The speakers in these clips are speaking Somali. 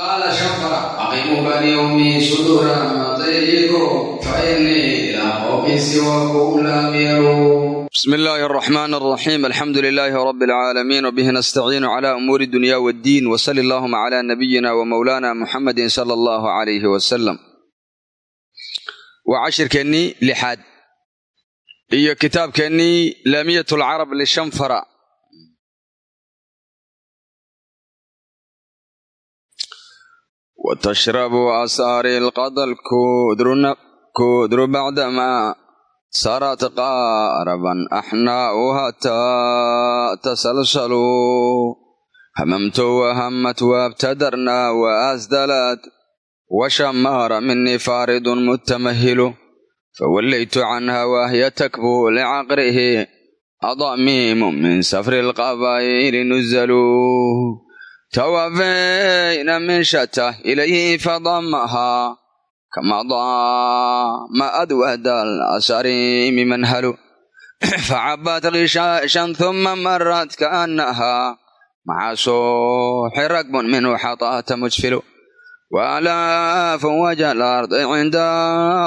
qaala shafara aqimu balyawmi suduura matayrikum fainii ilaa qowmin siwakum lam yaruun bismi illaahi araxmaan araxiim alxamdu lilaahi rabi alcaalamiin wbihi nastaciinu cala umuuri dunya waddiin wsali allahuma cala nabiyina wamowlaana muxamedin sala allahu alayh wasalam waa cashirkeennii lixaad iyo kitaabkeennii laamiyat lcarab lishanfara watashrabu asari lqadal kudru bacdamaa sarat qaaraban axnaa'uha tasalsaluu hamamto wahamat waabtadarnaa waasdalad washamaara minii faaridun mutamahilu fawallaytu canha wahya takbu licaqrihi adamiimu min safri lqabaa'iri nuzalu twafayna min shatah ilayhi fadamahaa kamadaa ma adwada alasari mimanhalu facabat kishaashan thuma marat kaanahaa maca suuxi ragbun minhu xataata mujfilu walaafun waja lardi cinda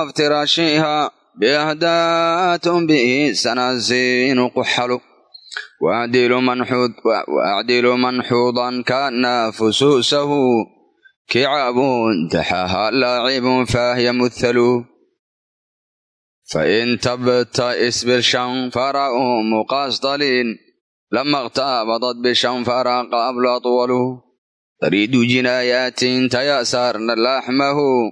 iftiraashiha biahdaatun bihi sanasiinu quxalu wacdilu manxuudan kaana fusuusahu kicaabun taxaha laacibun faahya muhalu fain tabtais bishanfara umu qaasdalin lama qtaabadad bishanfara qaablu atwalu tariidu jinaayatin tayasaarna laxmahu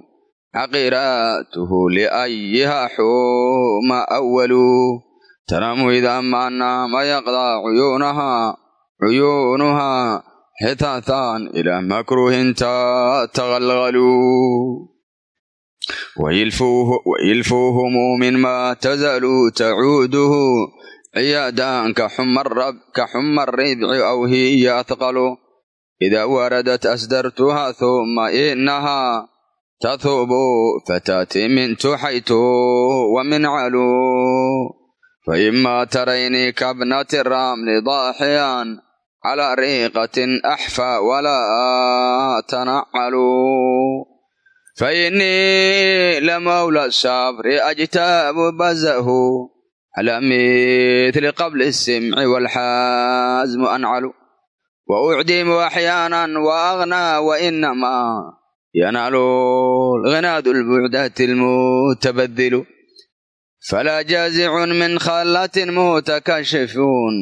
caqiiraatuhu liayiha xuuma awalu tanamu idaa maannaa mayaqdaa cuyuunahaa cuyuunuhaa xitaataan ilaa makruuhin taqalqaluu wayilfuuhumu minmaa tazaluu tacuuduhu ciyaadaan ka xuma ridci aw hiya athqalu. Idaa waradat asdartuhaa thuma inahaa tathubu fataati mintu xaytu wamincalu فإما تريني كابنة الرمل ضاحيا على ريقة أحفى ولا تنعل فإني لمولى الصبر أجتاب بزه على مثل قبل السمع والحازم أنعل وأعدم أحيانا وأغنى وإنما ينال الغناد البعدات المتبذل falaa jaazicun min khaallatin muhtakashifuun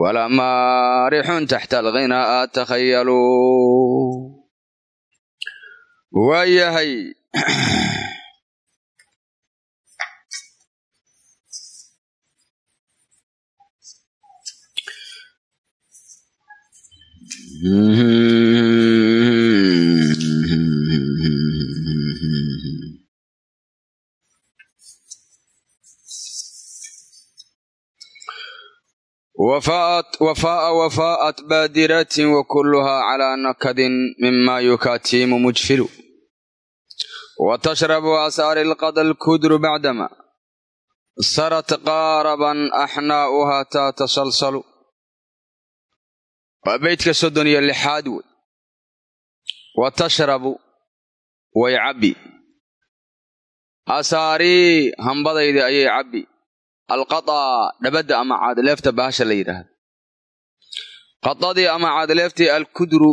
walaa maarixun taxta alghinaa takhayalu waa yahay wafaaa wafaa'at baadiratin wa kulluhaa calaa nakadin mimaa yukaatiimu mujfilu wa tashrabu asaari ilqada alkudru bacdama sarat qaaraban axnaa'uhaa taa tasalsalu waa beydka soddon iyo lixaad wey wa way cabbi asaarii hambadayda ayay cabbi alqadaa dhabadda ama caadleefta bahasha la yidhaahdo. Qadadii ama caadleeftii alkudru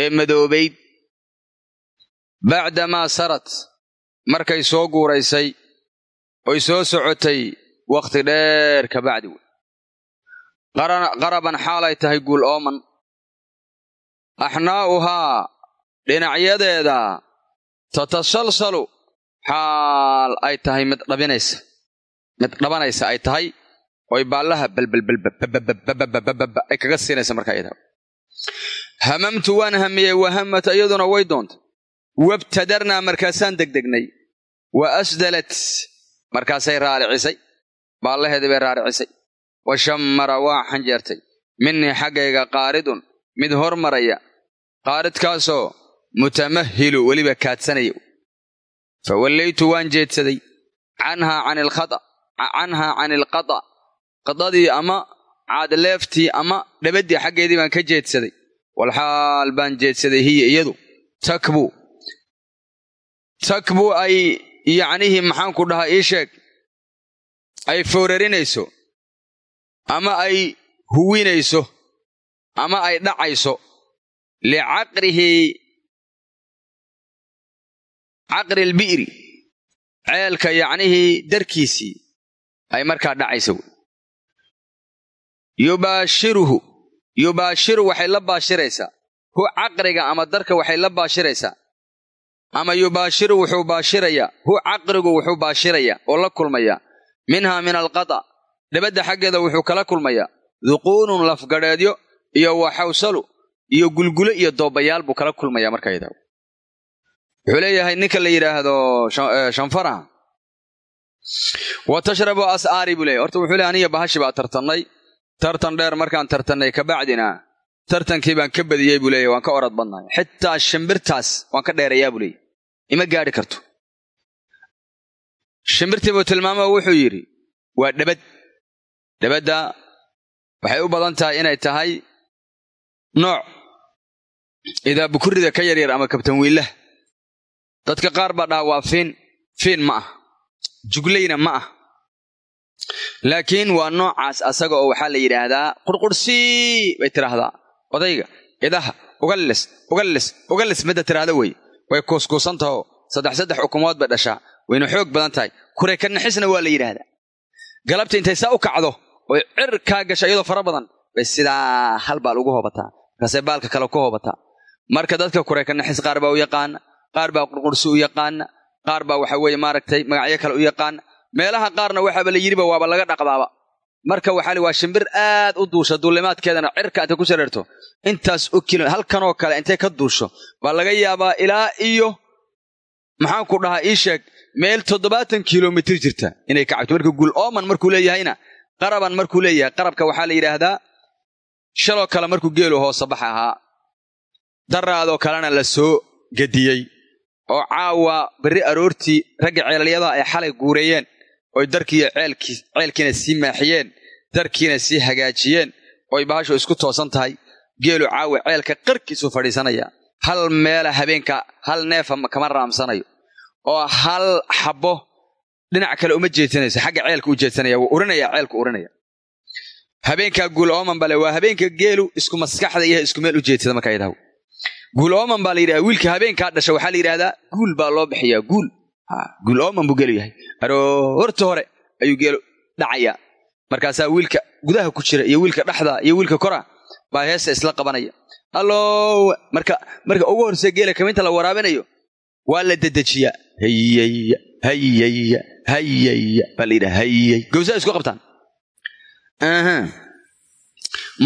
ee madoobayd bacdamaa sarat markay soo guuraysay oy soo socotay wakhti dheer ka bacdi wey. Qaraban xaalay tahay guul ooman. Axnaa'uhaa dhinacyadeeda tatasalsalu xaal ay tahay mid dhabinaysa mid dhabanaysa ay tahay oy baallaha balbalbalbababababababa ay kaga siinaysa markaa iyada hamamtu waan hamiyey wahammat iyaduna way doontay wabtadarnaa markaasaan degdegnay wa asdalat markaasay raaricisay baallaheedii bay raaricisay wa shammara waa xanjeertay minii xaggayga qaaridun mid hormaraya qaaridkaasoo mutamahilu weliba kaadsanaya fa wallaytu waan jeedsaday canhaa canhaa can ilqada qadadii ama caadleeftii ama dhabaddii xaggeedii baan ka jeedsaday. Walxaal baan jeedsaday hiya iyadu. Takbu. Takbu ay yacnihii maxaanku dhahaa ii sheeg. Ay foorarinayso ama ay huwinayso. Ama ay dhacayso. Licaqrihi caqri lbi'ri ceelka yacnihii darkiisii ay markaa dhacayso. Yubaashiruhu yubaashiru waxay la baashiraysaa. Hu caqriga ama darka waxay la baashiraysaa. Ama yubaashiru wuxuu baashirayaa. Hu caqrigu wuxuu baashirayaa oo la kulmayaa. Minhaa min alqata dhabadda xaggeeda wuxuu kala kulmayaa. Duquunun lafgadheedyo iyo waxawsalu iyo gulgulo iyo doobayaal buu kala kulmayaa markayda wuxuu leeyahay ninka la yidhaahdo shanfara wa tashrabu as'aari buu leeyahy horta wuxuu leeyahy aniga bahashi baa tartannay tartan dheer markaan tartannay kabacdina tartankii baan ka badiyey buu leeyahy waan ka orad badnahay xitaa shimbirtaas waan ka dheerayaa buu leeyahy ima gaadhi karto shimbirtii buu tilmaamo wuxuu yidhi waa dhabad dhabadda waxay u badan tahay inay tahay nooc idaa bukurida ka yaryar ama kabtanwiillah dadka qaar baa dhaha waa fiin fiin ma ah jugleyna ma ah. Laakiin waa noocaas asaga oo waxaa la yidhaahdaa qurqursii bay tidhaahdaa. Odayga idaha ugallis ugallis ugallis midda tidhaahda wey. Way kuuskuusantaho saddex saddex ukumood bay dhashaa. Wayna xoog badan tahay. Kuray ka naxisna waa la yidhaahdaa. Galabta intay saa u kacdo oy cir kaa gasha iyadoo fara badan bay sidaa hal baal ugu hoobataa. Markaasay baalka kale ku hoobataa. Marka dadka kuray ka naxis qaar baa u yaqaana qaar baa qurqursi u yaqaana qaar baa waxa weeye maaragtay magacyo kale u yaqaana meelaha qaarna waxaaba la yidhiba waaba laga dhaqdaaba. Marka waxaa waa shimbir aad u duusha duulimaadkeedana cirka intay ku shareerto intaas o kilo halkanoo kale intay ka duusho? Baa laga yaabaa ilaa iyo maxaanku dhahaa ii sheeg meel toddobaatan kilomitir jirta inay ka cabto marka gul ooman markuu leeyahayna qaraban markuu leeyahay qarabka waxaa la yidhaahdaa shaloo kale markuu geelu hoose bax ahaa. Daraadoo kalena la soo gediyey oo caawa berri aroortii ragga ceelalyada ay xalay guureeyeen oy darkiiyo ceelkiina sii maaxiyeen darkiina sii hagaajiyeen oy bahashu isku toosan tahay geelu caawa ceelka qarkiisu fadhiisanaya hal meela habeenka hal neefa kama raamsanayo oo hal xabbo dhinac kale uma jeedsanayso xagga ceelka u jeedsanaya wuu urinaya ceelku urinaya. Habeenkaa guul ooman bale waa habeenka geelu isku maskaxda iyo isku meel u jeedsada markaa yidhaho guul ooman baa la yidhahda wiilka habeenkaa dhasha waxaa la yidhahdaa guul baa loo bixiyaa guul. Guul ooman buu geelu yahay. Aroorta hore ayuu geelu dhacayaa. Markaasaa wiilka gudaha ku jira iyo wiilka dhexda iyo wiilka kora baa heesta isla qabanaya. Allow marka marka ugu horse geela kaminta la waraabinayo waa la dedejiyaa. Hayaya hayaya hayaya baa la yidhaha hayay gowsaa isku qabtaan.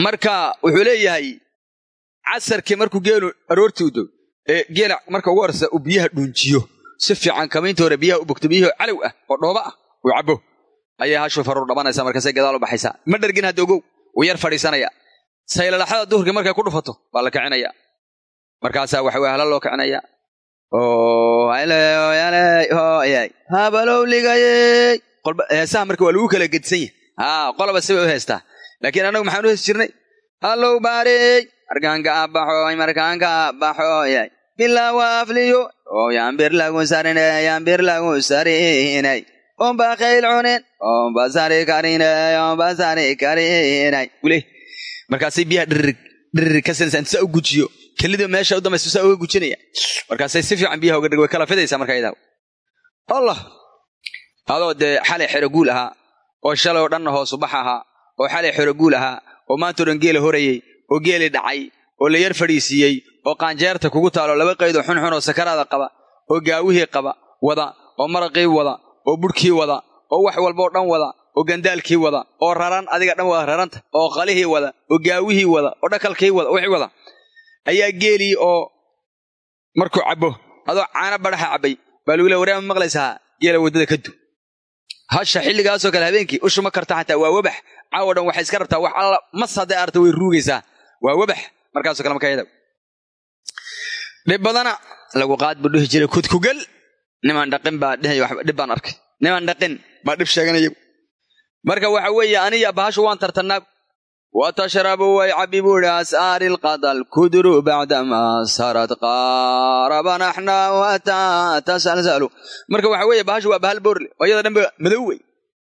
Marka wuxuu leeyahay casarkii markuu geelu aroortii u dow ee geela marka ugu horse uu biyaha dhuunjiyo si fiican kamiinta hore biyaha u bogto biyahoo calow ah oo dhooba ah uu cabo ayaa hashuu faruur dhabanaysa markaasay gadaal u baxaysaa ma dhargin hadda ogow wuu yar fadhiisanaya. Saylalaxada duhurkii markay ku dhufato baa la kicinaya markaasaa waxa weye hala loo kicinaya habalowligayey heesaha marka waa lagu kala gedsan yahay. Haa qoloba sibay u heestaa. Laakiin annagu maxaan u heesi jirnay hallow baarey markaanka abaxoy markaanka abaxoyay bilaa waafliyo. Oo yaambir lagu sarinay yaambir lagu sarinay omba khayl cunin? Omba sari karinay omba sari karinay ule markaasay biyaha dhiririg ka inta saa u gujiyo. Kelida meesha u dambaysa saa uga gujinaya. Markaasay si fiican biyaha uga dhig kala fidaysaa markaa idaa allah. Adoo dee xalay xero guul ahaa oo shalay oo dhanna hoosu bax ahaa oo xalay xero guul ahaa oo maantao dhan geela horayey oo geeli dhacay oo la yar fadhiisiiyey oo qaanjeerta kugu taalo laba qaydoo xunxun oo sakaraada qaba oo gaawihii qaba wada oo maraqii wada oo budhkii wada oo wax walbaoo dhan wada oo gandaalkii wada oo raran adiga dhan wada raranta oo qalihii wada oo gaawihii wada oo dhakalkii wada wixii wada. Ayaa geelii oo markuu cabbo adoo caana badhaxa cabbay baa lagu le waryaama maqlaysaa? Geela waddada ka du hasha xilligaasoo kale habeenkii ushuma karta xataa waa wabax caawo dhan waxay iska rabtaa wax alla mas hadday arta way ruugaysaa. Waa wabax. Markaasoo kale yada. Dhib badana lagu qaad buu dhihi jiray kudkugal nimaan dhaqin baa dhib baan arkay. Nimaan dhaqin baa dhib sheeganaya marka waxa weeye aniya bahashu waan tartannaa. Wa tashrabu way cabbi buu idhi as'aari lqada alkudru bacdamaa sarat qaaraban axnaa wataa tasalsalu. Marka waxa weeye bahashu waa bahal boorle oo iyada dhanba madow wey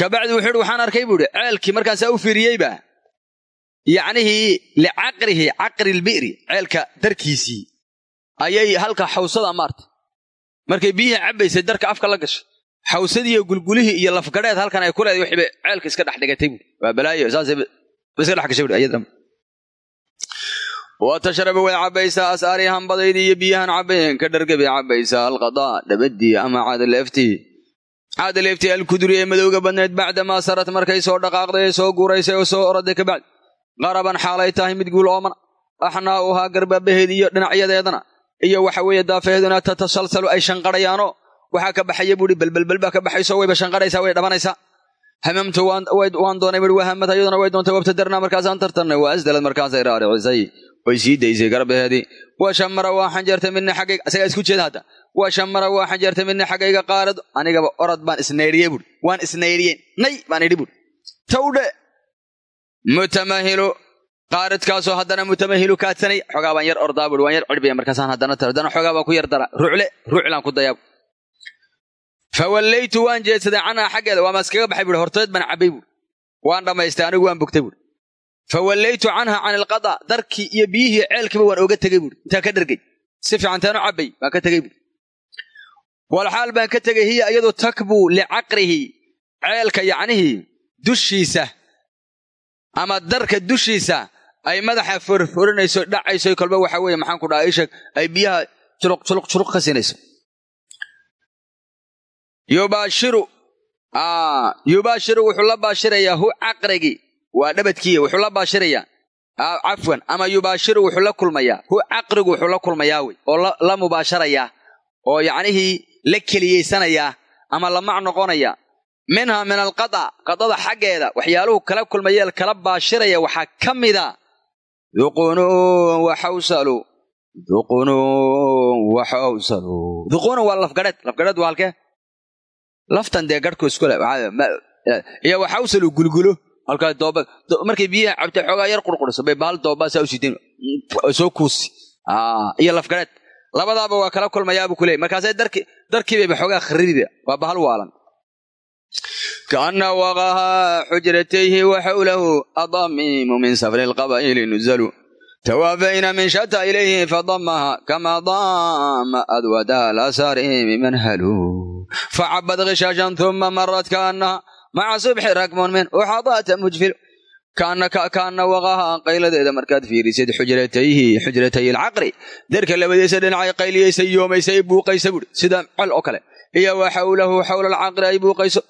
kabacdi wuxuu ihi waxaan arkay buu ihi ceelkii markaasaa u fiiriyeyba. Yacnihii licaqrihi caqri lbi'ri ceelka darkiisii ayay halka xawsada maartay. Markay biyihii cabbaysay darka afka la gashay. Xawsadiiyo gulgulihii iyo lafgadheed halkan ay ku leeday waxay ceelka iska dhex dhigatay buui waa balaayo saasay iska dhex gashay buui ayadana. Wa tashrabu way cabbaysaa as'aari hambadaydii iyo biyahan cabbayeen ka dharga bay cabbaysaa alqadaa dhabaddii ama caadaleeftii caadaleeftii alkuduri ee madowga badnayd bacdamaa sarat markay soo dhaqaaqday ee soo guuraysay oo soo oraday kabacdi qaraban xaalay tahay mid guul oomana axnaa'uhaa garbaabaheed iyo dhinacyadeedana iyo waxa weeye daafeheeduna tatasalsalu ay shanqadhayaanoo waxaa ka baxaya buuhi balbalbal baa ka baxayso wayba shanqadhaysaa way dhabanaysaa hamamtu waan doonay buui wahamad ayaduna way doontay wabtadarnaa markaasaan tartannay waa asdalad markaasay raaricisay way sii daysay garbaheedii wa shamara waa xanjeertay midna xaggayga asagaa isku jeeda hadda. Wa shamara waa xanjeertay midna xaggayga qaarad. Anigaba orod baan isnaydhiyey buui waan isnaydhiyeen nay baan idhi buui tawdhe mutamahilu. Qaaridkaasoo haddana mutamahilu kaadsanay. Xoogaa baan yar ordaa buui waan yar cirbiya markaasaan haddana tar haddana xoogaa baan ku yar dara. Rucle. Ruclaan ku dayaa fa wallaytu waan jeedsaday canhaa xaggeeda. Waa maaskaga baxay buui horteed baan cabbay buui waan dhammaystay anigu waan bogtay buui fa wallaytu canha can ilqada darkii iyo biyihii ceelkiiba waan oga tegey buui intaan ka dhergay si fiican taanu cabbay waan ka tegey buui walxaal baan ka tegey hiya iyadu takbuu licaqrihi ceelka yacnihii dushiisa. Ama darka dushiisa ay madaxa forforinayso dhacayso kolba waxa weeye maxaan ku dhaha ishag ay biyaha juluq juluq juluq ka siinayso. Yubaashiru yubaashiru wuxuu la baashirayaa hu caqrigii waa dhabadkiiya wuxuu la baashirayaa. Cafwan ama yubaashiru wuxuu la kulmayaa. Hu caqrigu wuxuu la kulmayaa wey oo la mubaasharayaa oo yacnihii la keliyaysanayaa ama la mac noqonaya minha min alqada qadada xaggeeda waxyaaluhu kala kulmayeel kala baashiraya waxaa ka mida. Duqunun waxawsalu duqunun waxawsalu duqunun waa lafgadheed lafgadheed waa halkee? Laftan dee garhku iskule iyo waxawsalu gulgulo halkaa dooba markay biyaha cabtay xoogaa yar qurquriso bay bahal doobaa saa u siideen soo kuusi. Iyo lafgadheed labadaaba waa kala kulmayaabuu ku leeyay markaasay darki darkiibayba xoogaa kharidiba waa bahal waalan. Kaana waqahaa xujratayhi wa xawlahu adamiimu min safri lqabaa'ili nuzalu. Tawaafayna min shata ilayhi fadamaha kama dama adwada lasarimi manhalu facabad kishaashan uma marat kaanaha maca subxi rakmun min uxadaata mujfil kaana waqahaa qayladeeda markaad fiirisid xujratayhi xujratay alcaqri derka labadiisa dhinacay qayliyaysay yoomaysay buuqaysa buuri sida col oo kale iyo wa xawlahu xawla alcaqri ay buuqayso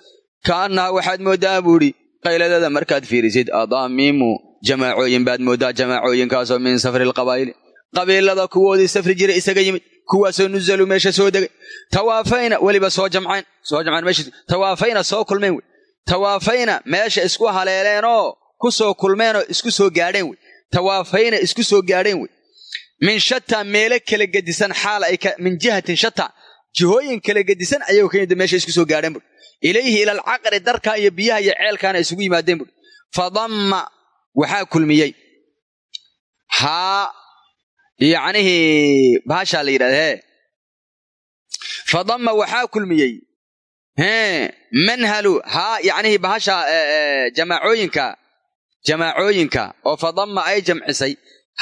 kaanaha waxaad mooddaa buudhi qayladeeda markaad fiirisid adaamiimu jamaacooyin baad mooddaa jamaacooyinkaasoo min safri lqabaa'ili qabiilada kuwoodii safri jiray isaga yimid kuwaasoo nuzalu meesha soo degay tawaafayna weliba soo jamcayn soo jamcayn meesha tawaafayna soo kulmeen wey tawaafayna meesha isku haleeleenoo ku soo kulmeenoo isku soo gaadheen wey. Tawaafayna isku soo gaadheen wey. Min shata meelo kala gedisan xaal ay min jihatin shata jihooyin kala gedisan ayagoo ka yimid meesha isku soo gaadheen bui. Ilayhi ila alcaqri darkaa iyo biyaha iyo ceelkaana isugu yimaadeen buui fadamma waxaa kulmiyey. Haa yacnihii bahashaa la yidhahda hee. Fadamma waxaa kulmiyey manhalu haa yacnihii bahasha jamaacooyinka jamaacooyinka oo fadamma ay jamcisay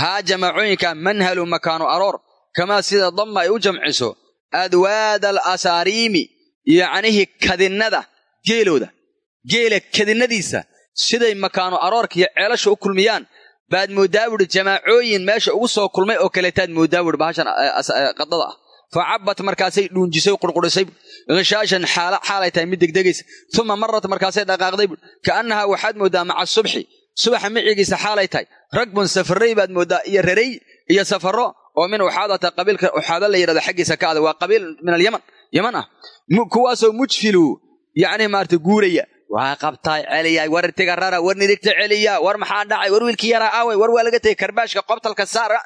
haa jamaacooyinka manhalu makaanu aroor kamaa sida damma ay u jamciso adwaada alasaariimi yacnihii kadinnada geelooda geela kadinadiisa siday makaanu aroorka iyo ceelasha u kulmiyaan baad mooddaa buuhi jamaacooyin meesha ugu soo kulmay oo kaleetaad mooddaa buuhi bahashan qadada ah fa cabbat markaasay dhuunjisay qurqurisay hishaashan xaalay tahay mid degdegaysa uma marat markaasay dhaqaaqday kaannahaa waxaad mooddaa maca subxi subaxa micigiisa xaalay tahay ragbun safaray baad mooddaa iyo raray iyo safaro oo min uxaadata qabiilka uxaada la yidhahdo xaggiisa ka ada waa qabiil min alyaman yaman ah kuwaasoo mujfilu yacni maarata guuraya waa qabtaay celiya war tiga rara war nidigta celiya war maxaa dhacay war wiilkii yaraa aaway war waa laga tegay karbaashka qobtalka saara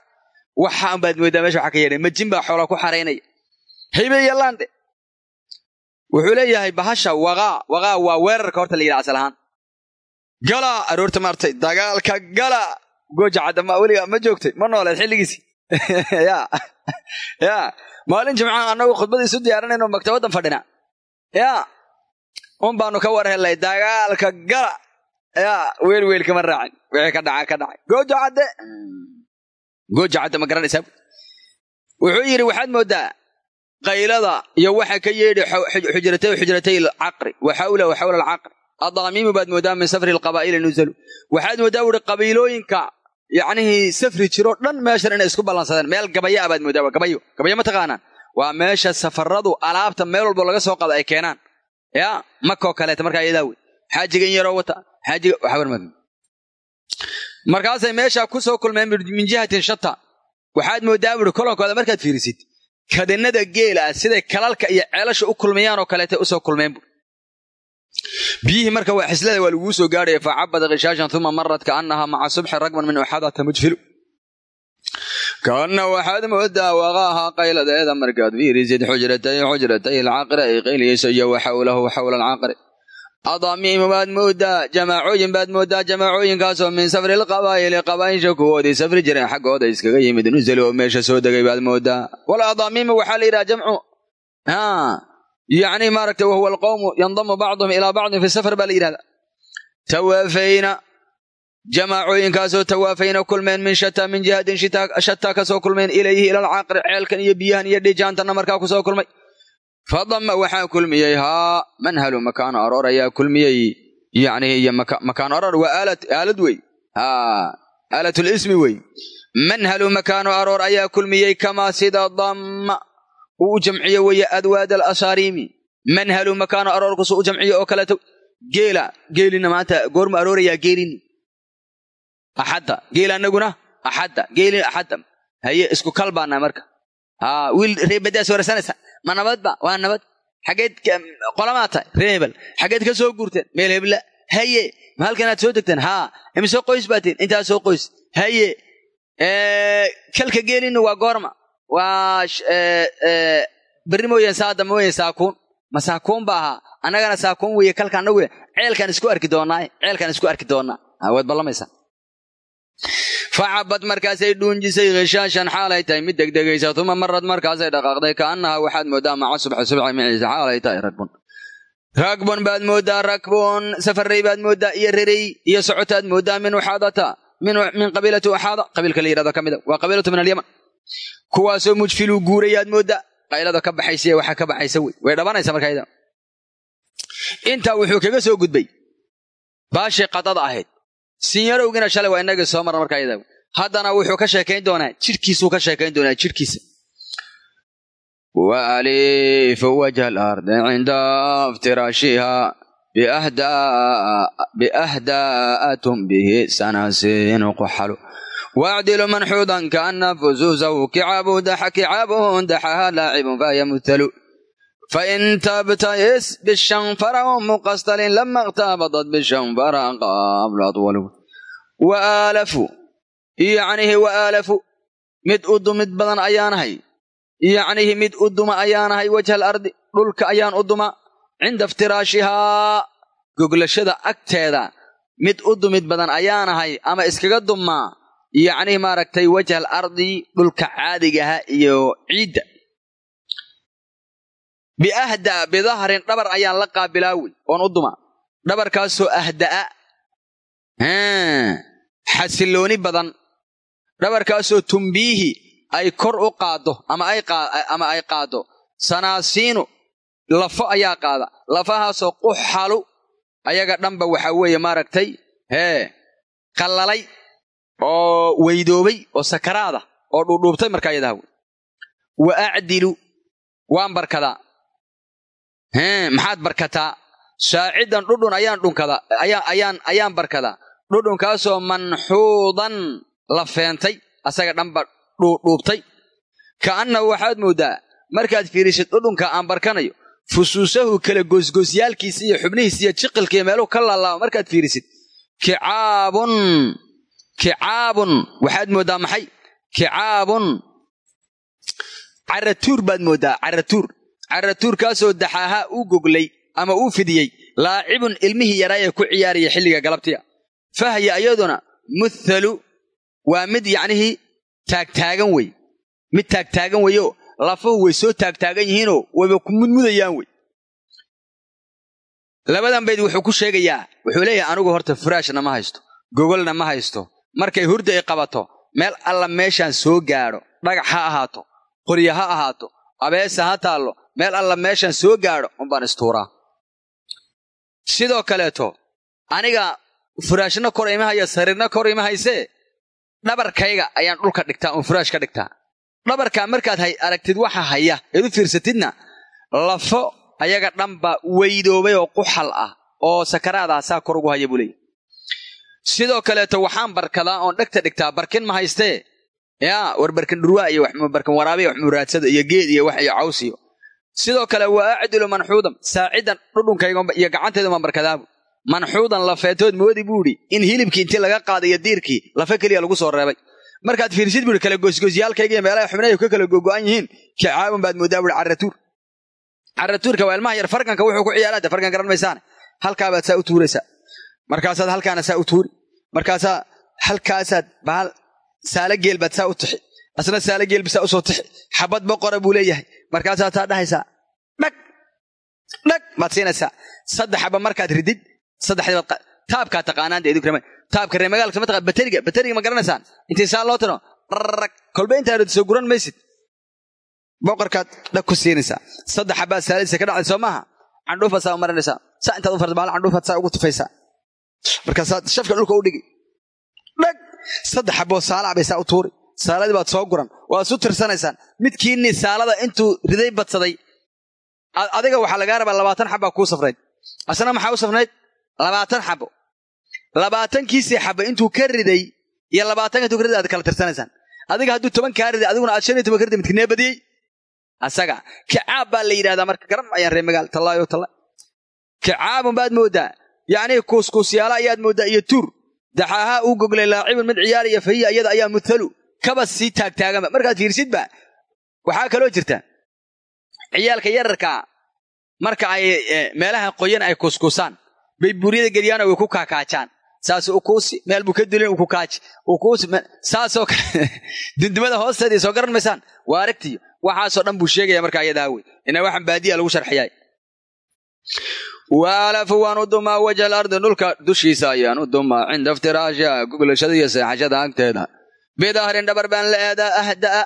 waxaan baad mooddaa meesha waxaa ka yeedhay majin baa xoola ku xaraynaya hibe wuxuu leeyahay bahasha waqaa waqaa waa weerarka horta la yidhaha asal ahaan gala aroorta maartay dagaalka gala. Gooja cadda ma weliga ma joogtay ma nooleed xilligiisi ya ya maalin jimcaha annagu khudbadiisu diyaarinayno maktabaddan fadhina. Ya un baanu ka war hellay dagaalka gala. Ya kama raacin wixii ka dhaca ka dhacay. Gooja cadde gooja cadde ma garanaysaa? Wuxuu yidhi waxaad mooddaa qaylada iyo waxa ka yeedhi xujratay xujratay alcaqri. Wa xawla alcaqri. Adaamiimu baad mooddaa min safri alqabaa'ili nuzalu waxaad mooddaa wuhi qabiilooyinka yacnihii safri jiroo dhan meeshan inay isku ballansadeen meel gabaya baad mooddaa gabayo. Gabayo ma taqaanaan waa meesha safaradu alaabta meel walbo laga soo qado ay keenaan. Ya makoo kaleeta markaa iyadaa wey xaajigan yaroo wata. Xaajiga waxawarmad markaasay meeshaa ku soo kulmeen min jihatin shata waxaad mooddaa buhi kolonkooda markaad fiirisid kadinada geela siday kalalka iyo ceelasha u kulmayaan oo kaleeta u soo kulmeen biyihii marka waa xislada waa laguu soo gaadhaya facabada kishaashan uma marat kaannaha maca subxi ragman min uxadata mujfilu kaanna waxaad moodaa waqaaha qayladeeda markaad fiirisid xujratay xujratay alcaqri ay qayliyayso iyo wa xawlahu xawla alcaqri adaamiimu baad mooddaa jamaacooyin baad mooddaa jamaacooyinkaasoo min safri lqabaa'ili qabaa'isha kuwoodii safri jireen xaggooda iskaga yimid nusali oo meesha soo degay baad mooddaa wal adaamiimu waxaa la yidhaha jamcu yacni maaragta wahuwa alqowmu yandamu bacduhum ilaa bacdin fi safar baa la yidhahda tawaafayna jamaacooyinkaasoo tawaafayna kulmeen min shataa min jihatin shataa ka soo kulmeen ilayhi ila alcaqri ceelkan iyo biyahan iyo dhijaantanna markaa ku soo kulmay fadama waxaa kulmiyey haa manhalu makaano aroor ayaa kulmiyey yani iyo makaano aroor waa aalad wey aalatlismi wey manhalu makaano aroor ayaa kulmiyey kamaa sida damma uu u jamciyo weeye adwaad alashaariimi manhalu makaano aroorkusu u jamciyo oo kaleeto geela geelina maanta goormu aroorayaa geelini axadda geela anaguna axadda geelina axadda haye isku kal baana marka wiil reebadaas warsanaysa ma nabadba waa nabad. Xageed qolamaa tahay ree hebel. Xageed ka soo guurteen meel hebla haye ma halkanaad soo degteen? Haa. Imise qoys baatiin intaas soo qoys. Haye kalka geelina waa goorma. Waa berri mooyeen saada mooyeen saakuun. Ma saakuun ba ahaa. Annagana saakuun weeye kalka annagu ceelkaan isku arki doonnaa ceelkaan isku arki doonnaa waad ballamaysaa facabad markaasay dhuunjisay hishaashan xaalay tahay mid degdegaysa uma marad markaasay dhaqaaqday kaannaha waxaad mooddaa maca subxi subxi miciisa xaalay tahay ragbun ragbun baad mooddaa ragbun safaray baad mooddaa iyo rerey iyo socotaad mooddaa min uxaadata min qabiilati uxaada qabiilka la yidhahdo ka mida waa qabiilatu min alyaman kuwaasoo mujfiluu guurayaad mooddaa qaylada ka baxaysa waxa ka baxaysa wey way dhabanaysa markaa intaa wuxuu kaga soo gudbay baashii qadada ahayd sinyarowgiina shalay waa inagii soo marna markaa yada haddana wuxuu ka sheekayn doonaa jirhkiisuu ka sheekayn doonaa jirhkiisa walifu wajha alardi cinda iftiraashiha biahdaatum bihi sanasiin qaxalu waacdilu manxuudan kaana fuzuuzahu kicabun daxa kicabun daxaha laacibun faya mutalu fain tabtais bishanfara umu kastalin lama اktabadad bishanfara qabla atwalu waalafu yanihi waalafu mid udu mid badan ayaanahay yacnihi mid u duma ayaanahay wajha alardi dhulka ayaan u duma cinda iftiraashihaa goglashada agteeda mid u dumid badan ayaanahay ama iskaga dumaa yacnihi maaragtay wajha alardi dhulka caadigaha iyo ciidda biahdaa bidahrin dhabar ayaan la qaabilaa wey oon u duma dhabarkaasoo ahda'a xasillooni badan dhabarkaasoo tumbiihi ay kor u qaaddo ama ay qaaddo sanaasiinu lafo ayaa qaada lafahaasoo quxalu ayaga dhanba waxaa weeye maaragtay hee qallalay oo weydoobay oo sakaraada oo dhuudhuubtay markaa yadaha wey wa acdilu waan barkadaa maxaad barkataa? Saacidan dhudhun ayaan dhunkadaa ayaan ayaan barkadaa dhudhunkaasoo manxuudan la feentay asaga dhanba dhuubtay. Ka'annahu waxaad mooddaa markaad fiirisid dhudhunka aan barkanayo fusuusahu kala goosgoosyaalkiisa iyo xubnihiisa iyo jiqilka iyo ka laalaabo markaad fiirisid kicaabun kicaabun waxaad mooddaa maxay? Kicaabun. Caratuur baad mooddaa caratuur caratuurkaasoo daxaahaa uu goglay ama uu fidiyey. Laacibun ilmihii yaraayee ku ciyaaraya xilliga galabtiga. Fahya iyaduna muthalu waa mid yacnihii taagtaagan wey. Mid taagtaagan weyo lafahu way soo taagtaagan yihiinoo wayba ku mudmudayaan wey. Labadan bayd wuxuu ku sheegayaa wuxuu leeyahay anigu horta furaashna ma haysto gogolna ma haysto. Markay hurda ay qabato meel alla meeshaan soo gaadho dhagax ha ahaato qorya ha ahaato abeesa ha taallo meel alla meeshaan soo gaadho unbaan istuuraa sidoo kaleeto aniga furaashna kor ima haya sariirna kor ima haysee dhabarkayga ayaan dhulka dhigtaa uun furaash ka dhigtaa dhabarkaa markaad aragtid waxa haya eed u fiirsatidna lafo ayaga dhanba weydoobay oo quxal ah oo sakaraada saa kor ugu haya buu leeyahy sidoo kaleeto waxaan barkadaa oon dhegta dhigtaa barkin ma haystee yaa war barkin dhurwaa iyo barkin waraabiya wax muraadsada iyo geed iyo wax iyo caws iyo. Sidoo kale waa acdilu manxuudan saacidan dhudhunkayga iyo gacanteeda maan barkadaabu. Manxuudan lafeetood moodi buu idhi in hilibkii intii laga qaadayo diirkii lafe keliya lagu soo reebay. Markaad fiirsid buu ihi kala goosgoosyaalkayga iyo meelaha xubnahay ka kala gogo'an yihiin kicaabun baad mooddaa buuhi carratuur. Carratuurka waa ilmaha yar farganka wuxuu ku ciyaaraade fargan garan maysaane. Halkaabaad saa u tuuraysaa. Markaasaad halkaana saa u tuuri. Markaasaa halkaasaad bahal saala geel baad saa u tixi. Asna saala geel saa u soo tixi. Xabad boqora buu leeyahay. Markaasaa taa dhahaysaa dhag! Dhag! Baad siinaysaa. Saddex markaad ridid saddexdii baad taabkaa taqaanaan dee taabka reer magaalka ma taqaan bateriga bateriga ma garanaysaan. Intii saa loo tiro rarag kolba intaad soo guran maysid. Boqorkaad dhag ku siinaysaa. Saddex xabaad ka dhacday soo maaha. Saa u marinaysaa. Saa intaad u farta baal candhuufaad saa ugu tufaysaa. Markaasaad shafka dhulka u dhigi. Dhag saddex xaboo saalac bay saa u tuuri. Saaladii baad soo guran. Waad isu tirsanaysaan. Midkiinii saalada intuu riday badsaday adiga waxaa lagaa rabaa labaatan xabbaa kuu safrayd. Asna maxaa u safnayd? Labaatan xabo labaatankiisii xaba intuu ka riday iyo labaatanka intuu ka riday aad kala tirsanaysaan. Adiga hadduu toban kaa riday adiguna aad shan iyo toban ka riday midkinee badiyey. Asaga kicaab baa la yidhahdaa marka garan ayaan magaal tallaayo talla kicaabun baad mooddaa yacnii kuuskuusyaala ayaad mooddaa iyo tuur daxaahaa uu goglay laacibun mid ciyaaraya fahiya iyada ayaa muthalu kaba sii taagtaaganba markaad fiirsidba waxaa kaloo jirta. Ciyaalka yararkaa marka ay meelaha qoyan ay kuuskuusaan bay buuryada geliyaanoo way ku kaakaajaan saas ukuusi meel buu ka dilin uu ku kaaji saasoo dundumada hoosteedii soo garan maysaan. Waa aragtiyo waxaasoo dhan buu sheegaya markaa iyadaa wey ina waxaan baadiya lagu sharxiyaay waalafu waan u dumaa wajha alardi dhulka dushiisa ayaan u dumaa cinda iftiraashiha guglashada iyo seexashada agteeda bidahrin dhabar baan la aadaa ahda'a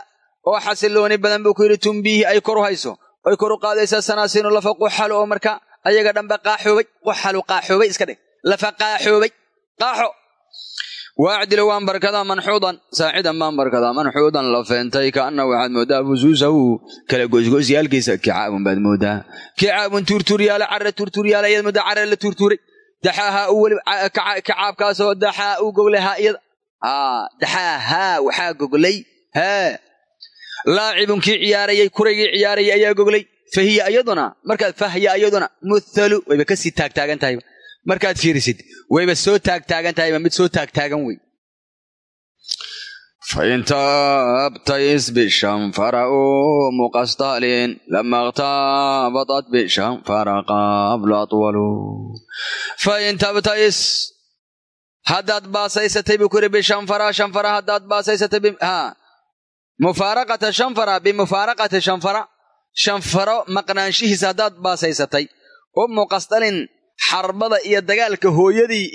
oo xasilooni badan buu ku yidhi tumbiihi ay kor u hayso. Ay kor u qaadaysaa sanaasiinu lafa quxalo oo marka ayaga dhanba qaaxoobay quxalu qaaxoobay iska dhig. Lafa qaaxoobay qaaxo waacdilu waan barkadaa manxuudan saacidan baan barkadaa manxuudan la feentay kaana waxaad mooddaa fusuusahu kala goysgoosyaalkiisa kicaabun baad mooddaa kicaabun tuurtuuryaala carra tuurtuuryaala ayaad mooddaa carra la tuurtuuray daxaahaa u weli kicaabkaasoo daxaa uu goglay haa iyada daxaahaa waxaa goglay hee laacibun kii ciyaarayay kuraygii ciyaarayay ayaa goglay fahiya iyaduna markaad fahya iyaduna muthalu wayba ka sii taagtaagan tahayba markaad fiirisid wayba soo taagtaagan tahayba mid soo taagtaagan wey fain tabtais bishanfara u muqastalin lama اqtabatat bishanfara qabla atwalu fain tabtais haddaad baasaysatay buu ku yidhi bishanfara shanfara haddaad baasaysatay mufaaraqata shanfara bimufaaraqati shanfara shanfaro maqnaanshihiisa haddaad baasaysatay ummu qasdalin xarbada iyo dagaalka hooyadii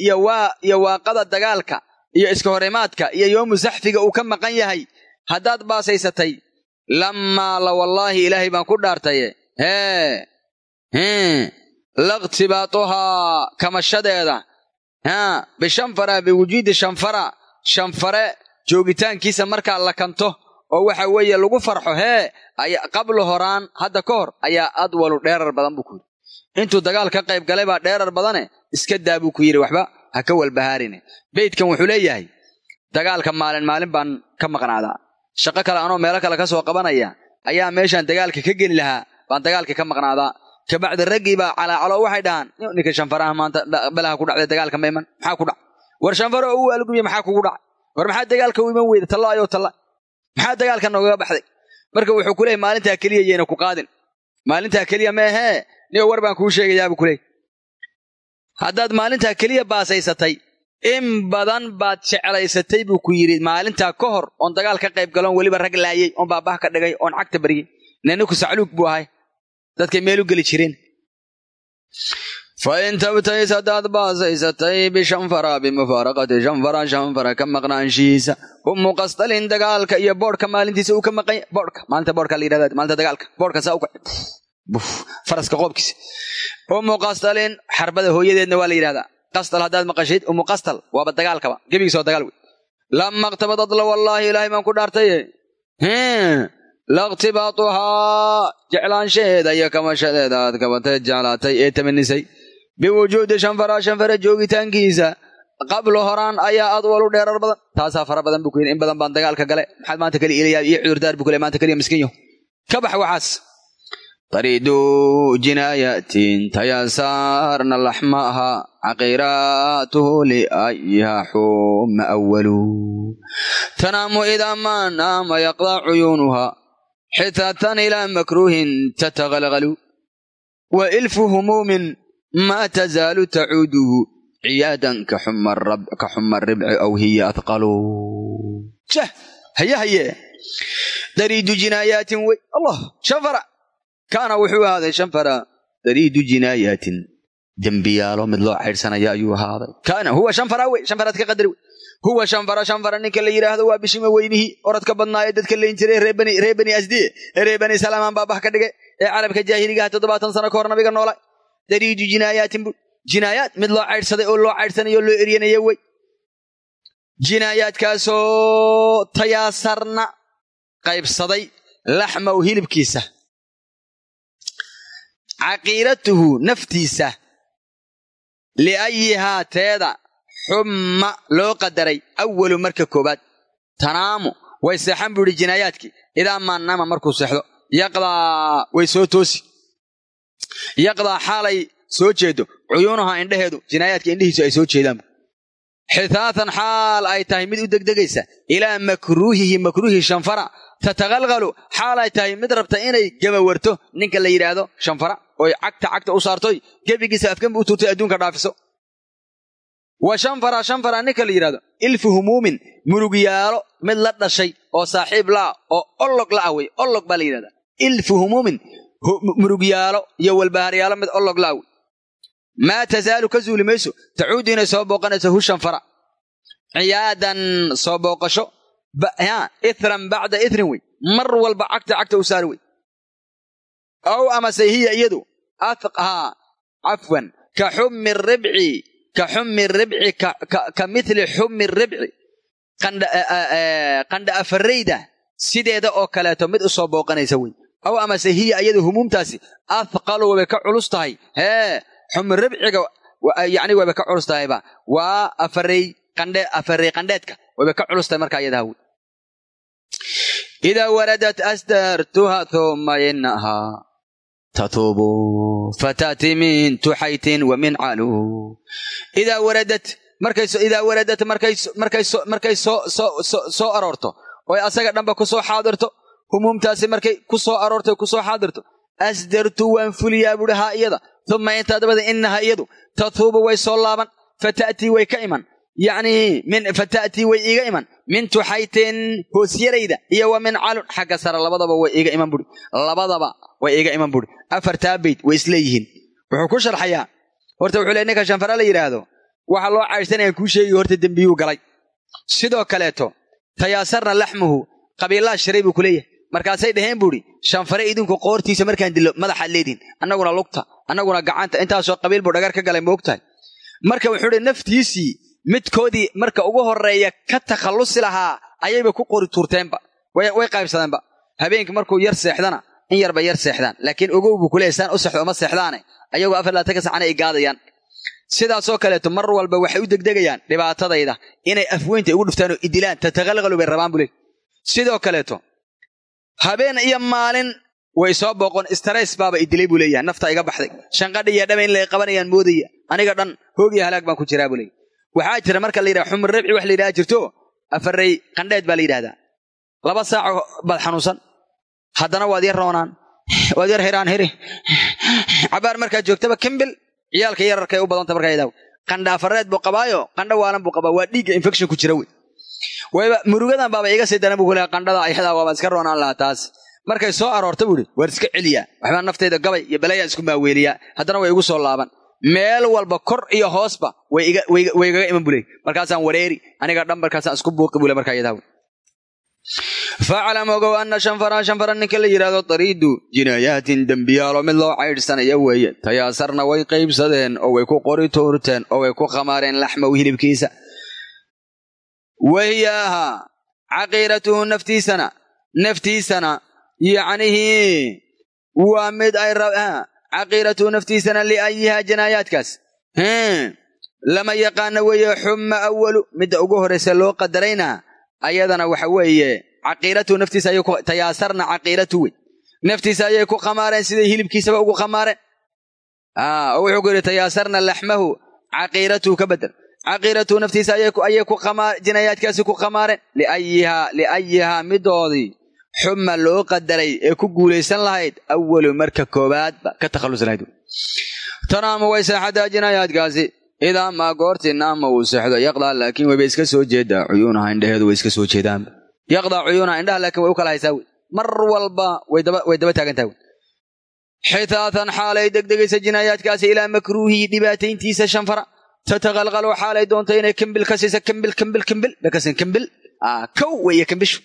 iyo waaqada dagaalka iyo iska horimaadka iyo yoomu saxfiga uu ka maqan yahay. Haddaad baasaysatay lammaa la wallaahi ilaahay baan ku dhaartaye. Hee laqtibaatuhaa kamashadeeda. Haa bishanfara biwujuudi shanfara. Shanfare joogitaankiisa markaa la kanto oo waxa weeye lagu farxo hee qabla horaan hadda ka hor ayaa adwalu dheerar badan buu ku yidhi intuu dagaal ka qayb galay baa dheerar badane iska daa buu ku yidhi waxba ha ka walbahaarine. Beydkan wuxuu leeyahay dagaalka maalin maalin baan ka maqnaadaa. Shaqo kale anoo meelo kale ka soo qabanaya ayaa meeshaan dagaalka ka geli lahaa baan dagaalka ka maqnaadaa. Kabacdi raggii baa calaacalo waxay dhahaan ninka shanfaraha maanta balaha ku dhacday dagaalka ma maxaa ku dhac? War shanfaro u algumiye maxaa kugu dhacay war maxaa dagaalka u iman weyda talla ayoo talla maxaa dagaalka noogaga baxday? Marka wuxuu ku maalintaa keliya yayna ku qaadin. Maalintaa keliya ma ahee nigo war baan kuu sheegayaabuu ku haddaad maalintaa keliya baasaysatay in badan baad jeclaysatay buu ku yidhi maalintaa ka hor oon dagaal ka qayb galoon weliba rag laayey oon baabah ka dhigay oon cagta baryey ninku sacluug buu ahay. Dadkay meel u geli jireen fain tabtays haddaad baasaysatay bishanfara bimufaaraqati shanfara shanfara ka maqnaanshihiisa umu qastalin dagaalka iyo boodhka maalintiisa uu ka maqan boodhka maalinta boodhka la yidhahda maalinta dagaalka boodhka saa u kac faraska qoobkiisa umu qastalin xarbada hooyadeedna waa la yidhahdaa. Qastal haddaad maqashid umu qastal waaba dagaalkaba. Gebigiisa waa dagaal wey. Lama iqtabadadla wallaahi ilaahay baan ku dhaartaye laqtibaatuhaa jeclaanshaheeda iyo kamashadeeda aad kabatay jeclaatay ee tamanisay biwujuudi shanfara shanfara joogitaankiisa. Qablo horaan ayaa adwalu dheerar badan. Taasaa fara badan buu ku yidhi in badan baan dagaalka gale maxaad maanta keliya ilayaa iyo cudurdaar buu ku le maanta keliya miskiin yaho ka bax waxaas tariidu jinaayatin tayasaarna laxmaha caqiiraatuhu liayiha xuma awalu tanaamu idaa maa naama yaqdaa cuyuunuha xitaatan ilaa makruuhin tataghalghalu wa ilfu humuumin maa tazaalu tacuuduhu ciyaadan ka xuma ribci aw hiya adqalu jah haye haye. Dariidu jinaayaatin wey allah shanfara kaana wuxuu ahaaday shanfara dariidu jinaayaatin dembiyaalo mid loo caydhsanaya ayuu ahaaday. Kaana huwa shanfara wey. Shanfaraad ka qadari wey. Huwa shanfara shanfara ninka la yidhaahdo waa bishima weynihii oradka badnaaye dadka layn jiray reer bani asdiye reer bani salaamaan baabah ka dhigay ee carabka jaahiligaha toddobaatan sano ka hor nabiga noola dariidu jinaayaatin bu jinaayaad mid loo caydhsaday oo loo caydhsanayo oo loo eryanaya wey. Jinaayaadkaasoo tayaasarna qaybsaday laxmaw hilibkiisa caqiiratuhu naftiisa liayihaa teeda xumma loo qadaray awalu marka koowaad tanaamu way seexan buu idhi jinaayaadkii idaa maanaama markuu seexdo yaqdaa way soo toosi. Yaqdaa xaalay soo jeedo cuyuunaha indhaheedu jinaayaadka indhihiisu ay soo jeedaan xithaatan xaal ay tahay mid u degdegaysa ilaa makruuhihi makruuhi shanfara tataqalqalu xaal ay tahay mid rabta inay gabawarto ninka la yidhaahdo shanfara. Oy cagta cagta u saartoy. Gebigiisa afkan u tuurtay adduunka dhaafiso. Wa shanfara shanfara ninka la yidhahdo ilfu humuumin. Murugyaalo mid la dhashay oo saaxiib la'a oo ollog la'a wey ollog baa la yidhahdaa ilfu humuumin. Murugyaalo iyo walbaharyaalo mid ollog la'a wey maa tazaalu ka zuuli mayso. Tacuudu inay soo booqanayso hu shanfara. Ciyaadan soo booqasho ithran bacda ithrin wey. Mar walba cagta cagta u saari wey. Aw amase hiya iyadu haa cafwan ka xummi ribci ka xummi ribci ka mithli xummi ribci. Qandha afarayda sideeda oo kaleeto mid u soo booqanaysa wey. Aw amase hiya iyadu humuumtaasi athqalu wabay ka culus tahay. Hee xummi ribciga yani wayba ka culus tahayba waa afarey qandhe qandheedka wayba ka culus tahay markaa iyadaha wey idaa waradat asdartuha thuma inahaa tatuubu fataati min tuxaytin wa min calu idaa waradat markayidaa waradat markay soo aroorto oy asaga dhanba ku soo xaadirto humuumtaasi markay ku soo aroorto ku soo xaadirto asdartu waan fuliyaa buuhi haa iyada uma intaa dabada inahaa iyadu tatuubu way soo laaban fata'tii way ka iman yacnii fata'tii way iiga iman. Min tuxaytin hoosyarayda iyo wa min calun. Xagga sare labadaba way iiga iman buuri labadaba way iiga iman buuri afartaa bayd way isleeyihiin wuxuu ku sharxayaa. Horta wuxuu le ninka shanfara la yidhaahdo waxa loo caydhsanayaan kuu sheegayo horta dembiyuu galay. Sidoo kaleeto tayaasarna laxmuhu qabiilaa shiray buu ku leeyahay. Markaasay dhaheen buuhi shanfare idinku qoortiisa markaan dilo madaxaad leedihin annaguna lugta annaguna gacanta intaasoo qabiil buu dhagar ka galay ma ogtahay? Marka wuxuu hi naftiisii midkoodii marka ugu horreeya ka takhallusi lahaa ayayba ku qori tuurteenba. Way qaybsadeenba. Habeenkii markuu yar seexdana in yarba yar seexdaan. Laakiin ogow buu kuleeyahy saan u uma seexdaane. Ayagoo afar sacana ay gaadayaan. Sidaasoo kaleeto mar walba waxay u degdegayaan dhibaatadayda inay afweynta igu dhuftaan oo idilaan tataqalqalu bay rabaan buu leey sidoo kaleeto habeen iyo maalin way soo booqon. Stress baaba idilay buu leeyahay nafta iga baxday. Shanqadhi iyo in lay qabanayaan moodaya. Aniga dhan hoog halaag baan ku jiraa buu leeyahy waxaa jira marka la yidhaha xumur rabci wax la yidhaha jirto afarey qandheed baa la laba saaco baad xanuunsan. Haddana waad yar roonaan. Waad yar hiraan hiri. Cabaar markaad joogtaba kambil ciyaalka yararkay u badanta markaa yidhaha qandha afareed buu qabaayo qandho waalan buu qabaa. Waa dhiigga infection ku jira wey. Wayba murugadan baaba iga sii buu ku leeya qandhada ayadaa waaba iska roonaan lahaa taas. Markay soo aroorta buu ihi waar iska celiyaa. Waxbaa naftayda gabay iyo balayaan isku maaweeliyaa. Haddana way igu soo laaban meel walba kor iyo hoosba way igaga iman buu leey markaasaan wareeri aniga dhan markaasaan isku buuqi buu le markaa yadaa faclam ogow anna shanfaran shanfaran ninka la yidhaahdo dariidu jinaayaatin dembiyaalo mid loo caydhsanaya weeye. Tayaasarna way qaybsadeen oo way ku qori tuurteen oo way ku khamaareen laxmaw hilibkiisa. Wahiyaaha caqiiratuhu naftiisana naftiisana yacnihii waa mid ay caqiiratuhu naftiisana liayihaa janaayaadkaas lama yaqaana weeye xumma awalu midda ugu horraysa loo qadarayna ayadana waxa weeye caqiiratuhu naftiisa ayay tayaasarna caqiiratu wey naftiisa ayay ku khamaareen siday hilibkiisaba ugu khamaareen oo wuxuu ku yidhi tayaasarna laxmahu caqiiratuhu ka bedel caqiiratuhu naftiisa ayay ku jinayaadkaasi ku khamaareen liayihaa liayihaa midoodii xuma loo qadaray ee ku guulaysan lahayd awalu marka koowaadba ka takhallusi lahayd tanaamu way seexataa jinaayaadkaasi idaa maa goortii naama uu seexdo yaqdaa laakiin wayba iska soo jeedaa cuyuunaha indhaheedu way iska soo jeedaan. Yaqdaa cuyuunaha indhaha laakiin way u kala haysaa. Mar walba way daba taagan tahay wey xitaatan xaalay degdegaysa jinaayaadkaasi ilaa makruuhii dhibaatayntiisa shanfara. Tataqalqalo xaalay doonta inay kambil ka siisa kambil kambil kambil bakasin kambil kow weeye kambishu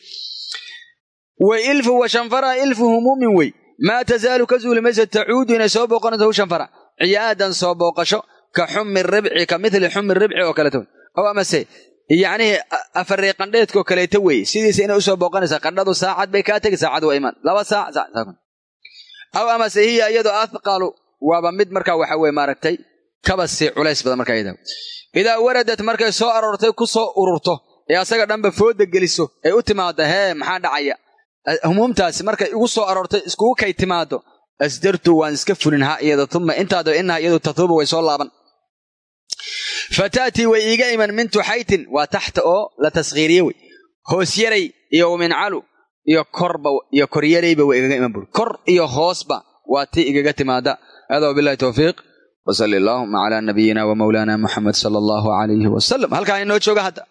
wa ilfu wa shanfara ilfu humuumin wey. Maa tazaalu ka zuuli maysa tacuudu inay soo booqonayso shanfara. Ciyaadan soo booqasho ka xumi ribci ka mithli xumi ribci oo kaleeto ow amase yacnihii afarey qandheedkoo kaleeto weeye sidiisa inay u soo booqanaysa qandhadu saacad bay kaa tegi saacad waa iman laba saac aw amase hiya iyadoo athqalu waaba mid markaa waxa weye maaragtay kaba sii culays badan markaa iyada. Idaa waradat markay soo aroortay ku soo ururto ee asaga dhanba fooda geliso ay u timaado hee humuumtaasi markay igu soo aroortay iskugu kay timaado asdartu waan iska fulin ha iyada uma intaada inaha iyadu tatuuba way soo laaban. Fataatii way iiga iman min tuxaytin waa taxta oo la taskhiiriye wey. Hoos yaray iyo mincalu iyo korba iyo koryarayba way igaga iman buri kor iyo hoosba waa tii igaga timaada hada wabilahi towfiiq wsali allaahuma calaa nabiyina wa mawlaana muxamed sala allahu alayhi wasalam halkaa inoo jooga hadda